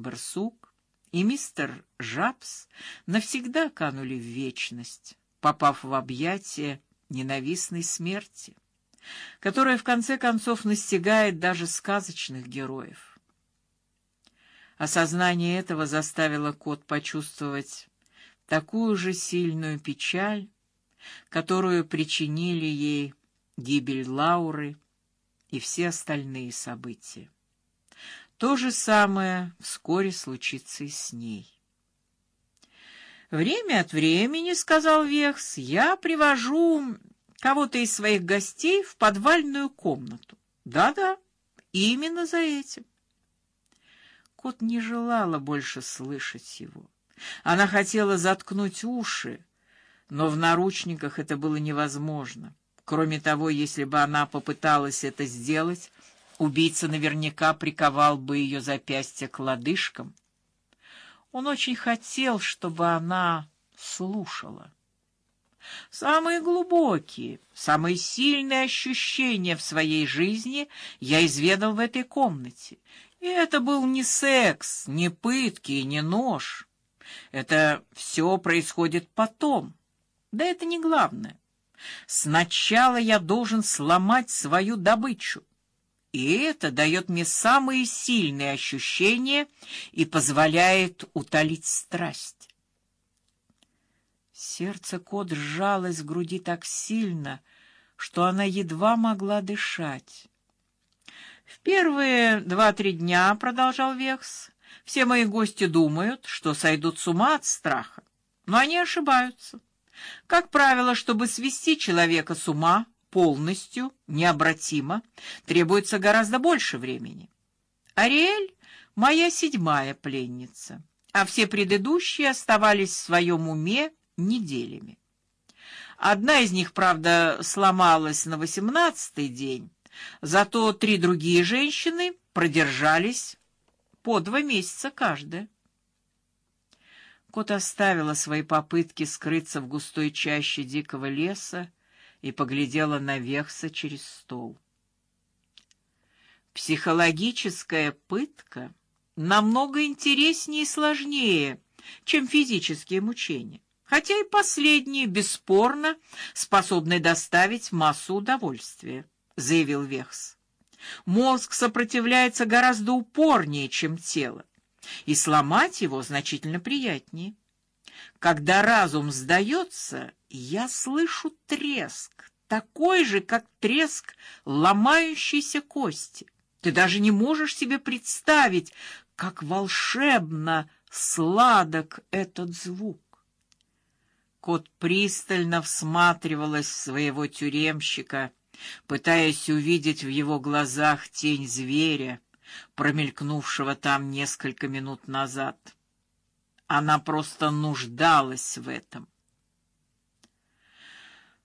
Барсук и мистер Жабс навсегда канули в вечность, попав в объятия ненавистной смерти, которая в конце концов настигает даже сказочных героев. Осознание этого заставило кот почувствовать такую же сильную печаль, которую причинили ей гибель Лауры и все остальные события. То же самое вскоре случится и с ней. Время от времени, сказал Вехс, я привожу кого-то из своих гостей в подвальную комнату. Да-да, именно за этим. Кот не желала больше слышать его. Она хотела заткнуть уши, но в наручниках это было невозможно. Кроме того, если бы она попыталась это сделать, убийца наверняка приковал бы ее запястья к лодыжкам. Он очень хотел, чтобы она слушала. Самые глубокие, самые сильные ощущения в своей жизни я изведал в этой комнате. И это был не секс, не пытки не нож. Это все происходит потом. Да это не главное. Сначала я должен сломать свою добычу. И это дает мне самые сильные ощущения и позволяет утолить страсть. Сердце кот сжалось в груди так сильно, что она едва могла дышать. В первые два-три дня, продолжал Векс, все мои гости думают, что сойдут с ума от страха, но они ошибаются. Как правило, чтобы свести человека с ума полностью, необратимо, требуется гораздо больше времени. Ариэль моя седьмая пленница, а все предыдущие оставались в своем уме неделями. Одна из них, правда, сломалась на восемнадцатый день, зато три другие женщины продержались по два месяца каждая. Кот оставила свои попытки скрыться в густой чаще дикого леса и поглядела на Вехса через стол. Психологическая пытка намного интереснее и сложнее, чем физические мучения, хотя и последние бесспорно способны доставить массу удовольствия, заявил Вехс. Мозг сопротивляется гораздо упорнее, чем тело и сломать его значительно приятнее. Когда разум сдается, я слышу треск, такой же, как треск ломающейся кости. Ты даже не можешь себе представить, как волшебно сладок этот звук. Кот пристально всматривалась в своего тюремщика, пытаясь увидеть в его глазах тень зверя промелькнувшего там несколько минут назад. Она просто нуждалась в этом.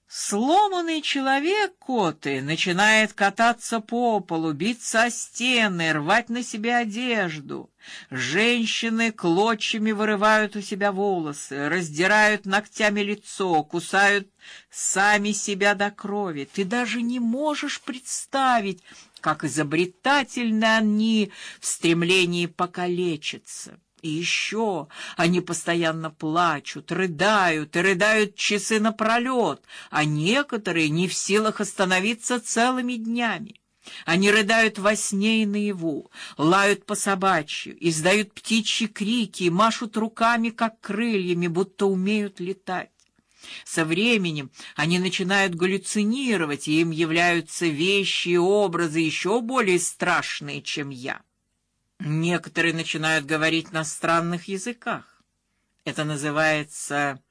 Сломанный человек, коты, начинает кататься по полу, биться о стены, рвать на себе одежду. Женщины клочьями вырывают у себя волосы, раздирают ногтями лицо, кусают сами себя до крови. Ты даже не можешь представить, как изобретательны они в стремлении покалечиться. И еще они постоянно плачут, рыдают и рыдают часы напролет, а некоторые не в силах остановиться целыми днями. Они рыдают во сне и наяву, лают по собачью, издают птичьи крики, машут руками как крыльями, будто умеют летать. Со временем они начинают галлюцинировать, и им являются вещи и образы еще более страшные, чем я. Некоторые начинают говорить на странных языках. Это называется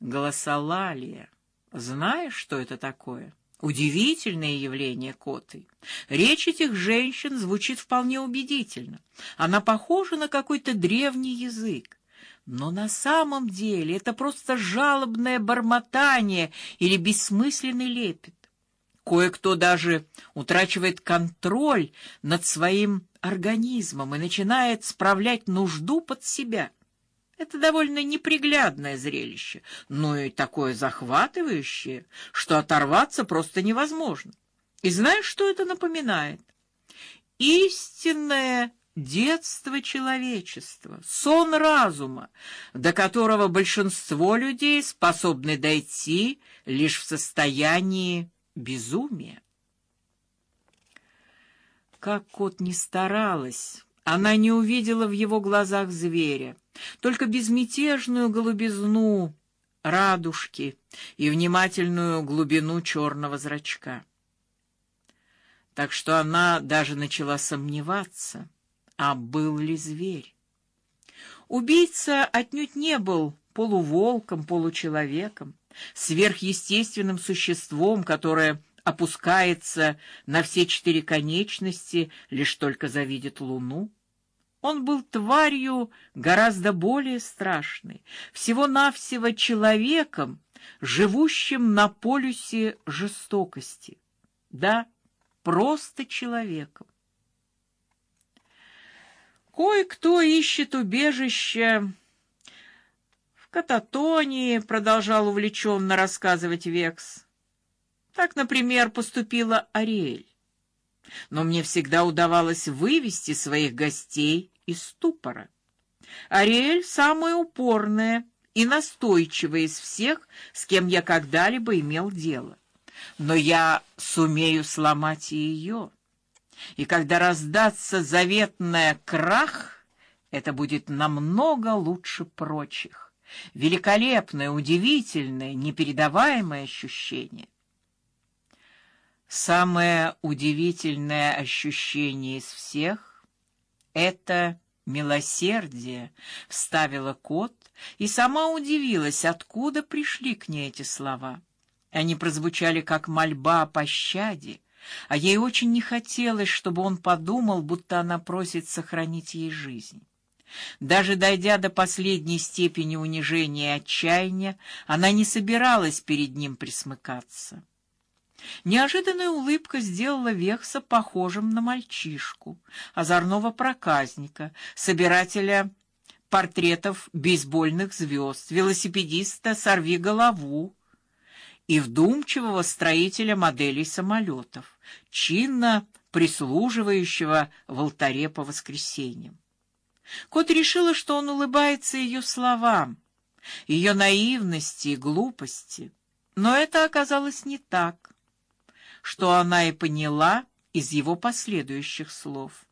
голосолалия. Знаешь, что это такое? Удивительное явление коты. Речь этих женщин звучит вполне убедительно. Она похожа на какой-то древний язык. Но на самом деле это просто жалобное бормотание или бессмысленный лепет. Кое-кто даже утрачивает контроль над своим организмом и начинает справлять нужду под себя. Это довольно неприглядное зрелище, но и такое захватывающее, что оторваться просто невозможно. И знаешь, что это напоминает? Истинное детство человечества, сон разума, до которого большинство людей способны дойти лишь в состоянии безумия. Как кот не старалась, она не увидела в его глазах зверя, только безмятежную голубизну радужки и внимательную глубину черного зрачка. Так что она даже начала сомневаться, а был ли зверь. Убийца отнюдь не был полуволком, получеловеком, сверхъестественным существом, которое опускается на все четыре конечности, лишь только завидит луну. Он был тварью гораздо более страшной, всего-навсего человеком, живущим на полюсе жестокости. Да, просто человеком. Кое-кто ищет убежище в Кататонии, продолжал увлеченно рассказывать Векс. Так, например, поступила Ариэль но мне всегда удавалось вывести своих гостей из ступора. Ариэль самая упорная и настойчивая из всех, с кем я когда-либо имел дело. Но я сумею сломать и ее. И когда раздастся заветная крах, это будет намного лучше прочих. Великолепное, удивительное, непередаваемое ощущение. Самое удивительное ощущение из всех это милосердие, вставила кот и сама удивилась, откуда пришли к ней эти слова. Они прозвучали как мольба о пощаде, а ей очень не хотелось, чтобы он подумал, будто она просит сохранить ей жизнь. Даже дойдя до последней степени унижения и отчаяния, она не собиралась перед ним присмыкаться. Неожиданная улыбка сделала Вехса похожим на мальчишку, озорного проказника, собирателя портретов бейсбольных звезд, велосипедиста сорви голову и вдумчивого строителя моделей самолетов, чинно прислуживающего в алтаре по воскресеньям. Кот решила, что он улыбается ее словам, ее наивности и глупости, но это оказалось не так что она и поняла из его последующих слов.